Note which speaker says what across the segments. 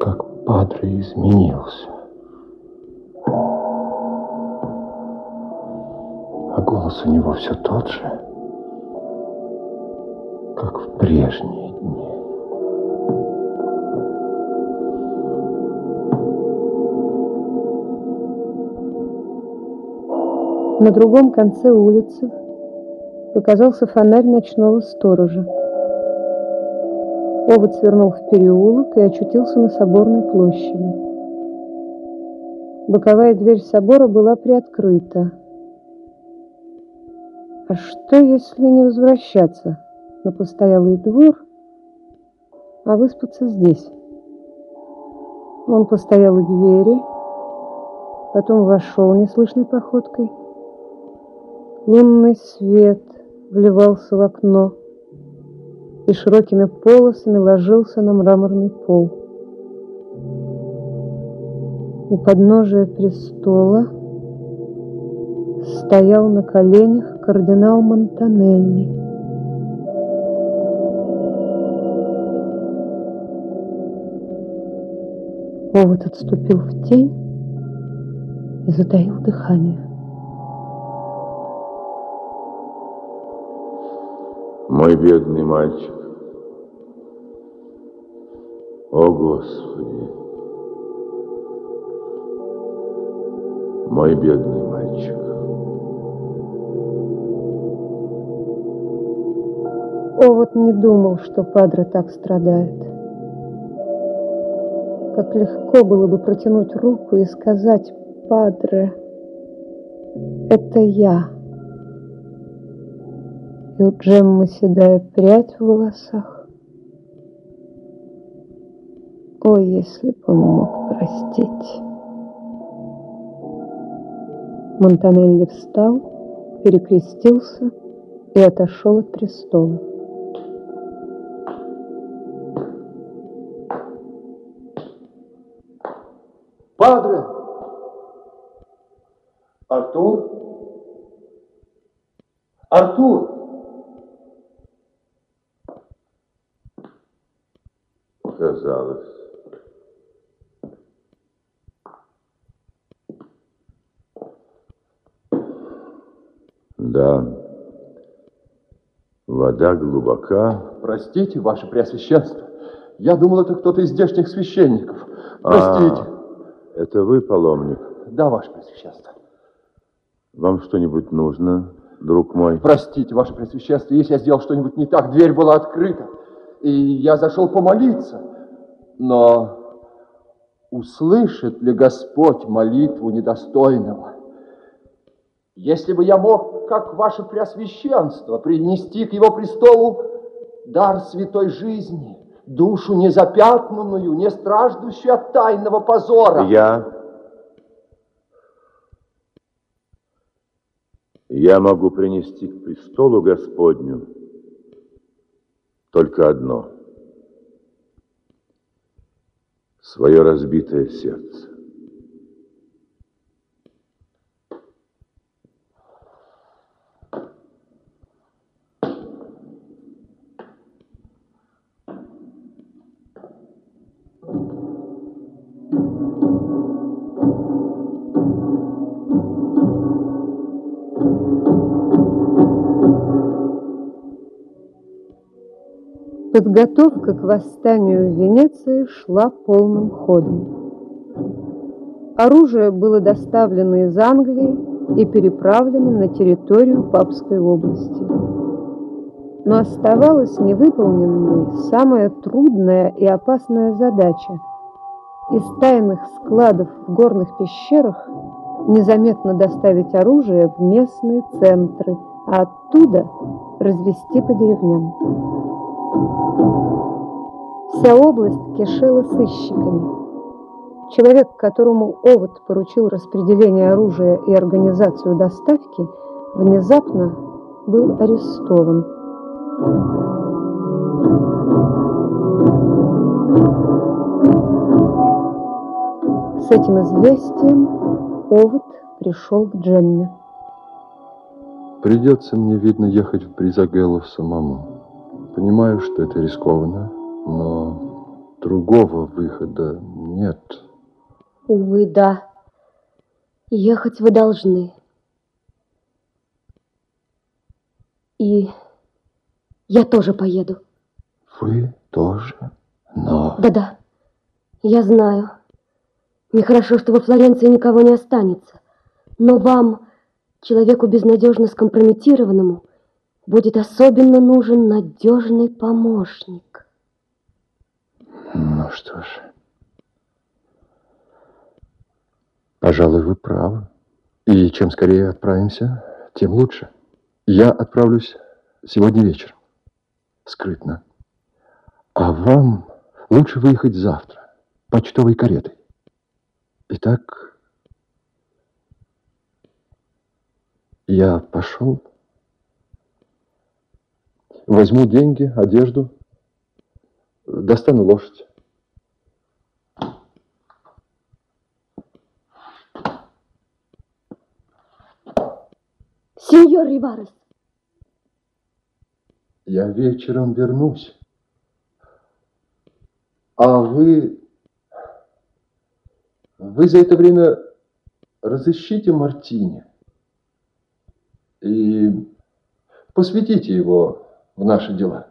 Speaker 1: как Падре изменился. А голос у него все тот же, как в прежние дни.
Speaker 2: На другом конце улицы показался фонарь ночного сторожа. Овод свернул в переулок и очутился на Соборной площади. Боковая дверь собора была приоткрыта. А что, если не возвращаться на постоялый двор, а выспаться здесь? Он постоял у двери, потом вошел неслышной походкой – Лунный свет вливался в окно и широкими полосами ложился на мраморный пол. У подножия престола стоял на коленях кардинал Монтанелли. Овод отступил в тень и затаил дыхание.
Speaker 1: Мой бедный мальчик. О, Господи! Мой бедный мальчик.
Speaker 2: О, вот не думал, что Падре так страдает. Как легко было бы протянуть руку и сказать, Падре, это я и у Джеммы седая прядь в волосах. О, если бы он мог простить. Монтанелли встал, перекрестился и отошел от престола.
Speaker 3: Падре! Артур? Артур!
Speaker 1: Да, вода глубока.
Speaker 3: Простите, ваше преосвященство. Я думал, это кто-то из здешних священников. Простите.
Speaker 1: А, это вы, паломник?
Speaker 3: Да, ваше преосвященство.
Speaker 1: Вам что-нибудь нужно, друг мой?
Speaker 3: Простите, ваше преосвященство, если я сделал что-нибудь не так, дверь была открыта и я зашел помолиться. Но услышит ли Господь молитву недостойного? Если бы я мог, как ваше преосвященство, принести к его престолу дар святой жизни, душу незапятнанную, не страждущую от тайного позора.
Speaker 1: Я... Я могу принести к престолу Господню только одно – свое разбитое сердце.
Speaker 2: Подготовка к восстанию в Венеции шла полным ходом. Оружие было доставлено из Англии и переправлено на территорию Папской области. Но оставалась невыполненной самая трудная и опасная задача – из тайных складов в горных пещерах незаметно доставить оружие в местные центры, а оттуда развести по деревням. Вся область кишела сыщиками. Человек, которому Овод поручил распределение оружия и организацию доставки, внезапно был арестован. С этим известием Овод пришел к Джемме.
Speaker 4: Придется мне, видно, ехать в Бризагелло самому. Понимаю, что это рискованно, но
Speaker 3: Другого выхода нет.
Speaker 4: Увы, да. Ехать вы должны. И я тоже поеду.
Speaker 3: Вы тоже? Но...
Speaker 4: Да-да, я знаю. Нехорошо, что во Флоренции никого не останется. Но вам, человеку безнадежно скомпрометированному, будет особенно нужен надежный помощник.
Speaker 3: Ну что ж, пожалуй, вы правы. И чем скорее отправимся, тем лучше. Я отправлюсь сегодня вечером, скрытно. А вам лучше выехать завтра, почтовой каретой. Итак, я пошел, возьму деньги, одежду, достану лошадь.
Speaker 4: Сеньор Риварес,
Speaker 3: Я вечером вернусь. А вы... Вы за это время разыщите Мартини и посвятите его в наши дела.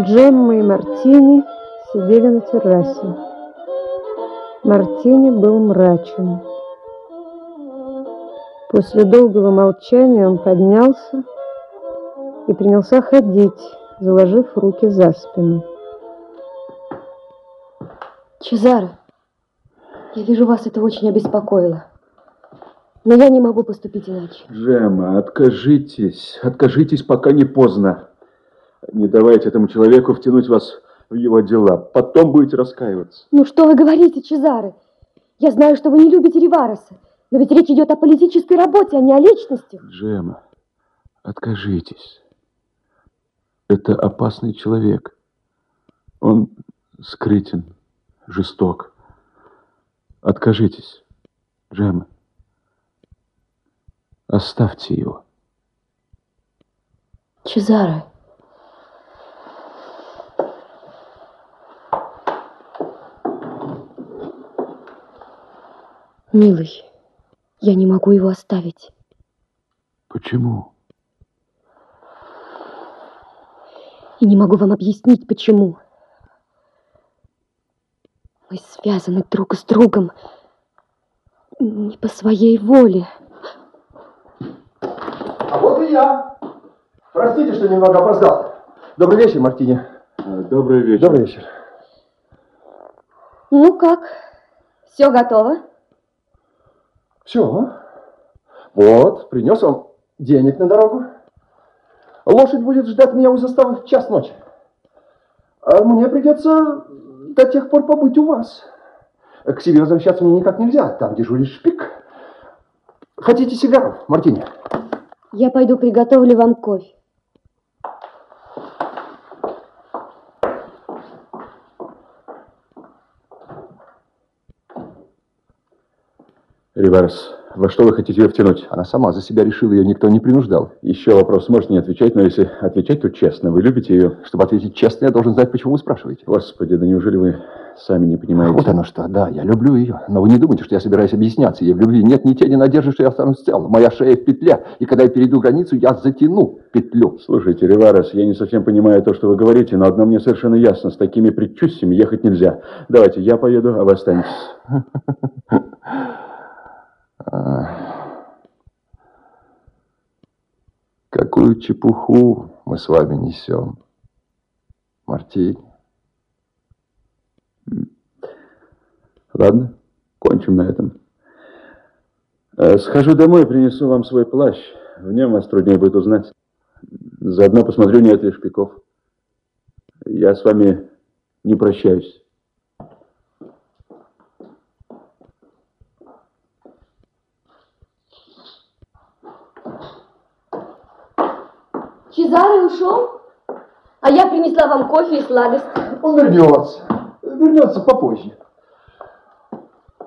Speaker 2: Джемма и Мартини сидели на террасе. Мартини был мрачен. После долгого молчания он поднялся и принялся ходить, заложив руки за спину.
Speaker 4: Чезаро, я вижу, вас это очень обеспокоило. Но я не могу поступить иначе.
Speaker 1: Джема, откажитесь, откажитесь, пока не поздно. Не давайте этому человеку втянуть вас в его дела. Потом будете раскаиваться.
Speaker 4: Ну что вы говорите, Чезаре? Я знаю, что вы не любите Ривареса, но ведь речь идет о политической работе, а не о личностях.
Speaker 1: Джема, откажитесь. Это опасный человек. Он скрытен, жесток. Откажитесь, Джема. Оставьте его.
Speaker 4: Чезаре. Милый, я не могу его оставить.
Speaker 1: Почему?
Speaker 4: И не могу вам объяснить, почему. Мы связаны друг с другом не по своей воле.
Speaker 3: А вот и я. Простите, что немного опоздал. Добрый вечер, Мартини.
Speaker 1: Добрый вечер.
Speaker 3: Добрый вечер.
Speaker 4: Ну как, все готово?
Speaker 3: Все. Вот, принес вам денег на дорогу. Лошадь будет ждать меня у заставы в час ночи. А мне придется до тех пор побыть у вас. К себе возвращаться мне никак нельзя, там дежурит шпик. Хотите сигару, Мартини?
Speaker 4: Я пойду приготовлю вам кофе.
Speaker 1: Риварес, во что вы хотите ее втянуть?
Speaker 3: Она сама за себя решила, ее никто не принуждал.
Speaker 1: Еще вопрос, можете не отвечать, но если отвечать, то честно. Вы любите ее?
Speaker 3: Чтобы ответить честно, я должен знать, почему вы спрашиваете.
Speaker 1: Господи, да неужели вы сами не понимаете?
Speaker 3: Вот оно что, да, я люблю ее. Но вы не думайте, что я собираюсь объясняться. Ей в любви нет ни тени надежды, что я останусь цел. Моя шея в петле, и когда я перейду границу, я затяну петлю.
Speaker 1: Слушайте, Риварес, я не совсем понимаю то, что вы говорите, но одно мне совершенно ясно. С такими предчувствиями ехать нельзя. Давайте, я поеду, а вы останетесь.
Speaker 3: Какую чепуху мы с вами несем, Мартини.
Speaker 1: Ладно, кончим на этом. Э, Схожу домой, принесу вам свой плащ. В нем вас труднее будет узнать. Заодно посмотрю, нет ли шпиков. Я с вами не прощаюсь.
Speaker 4: Чезаре ушел? А я принесла вам кофе и сладости.
Speaker 3: Он вернется. Вернется попозже.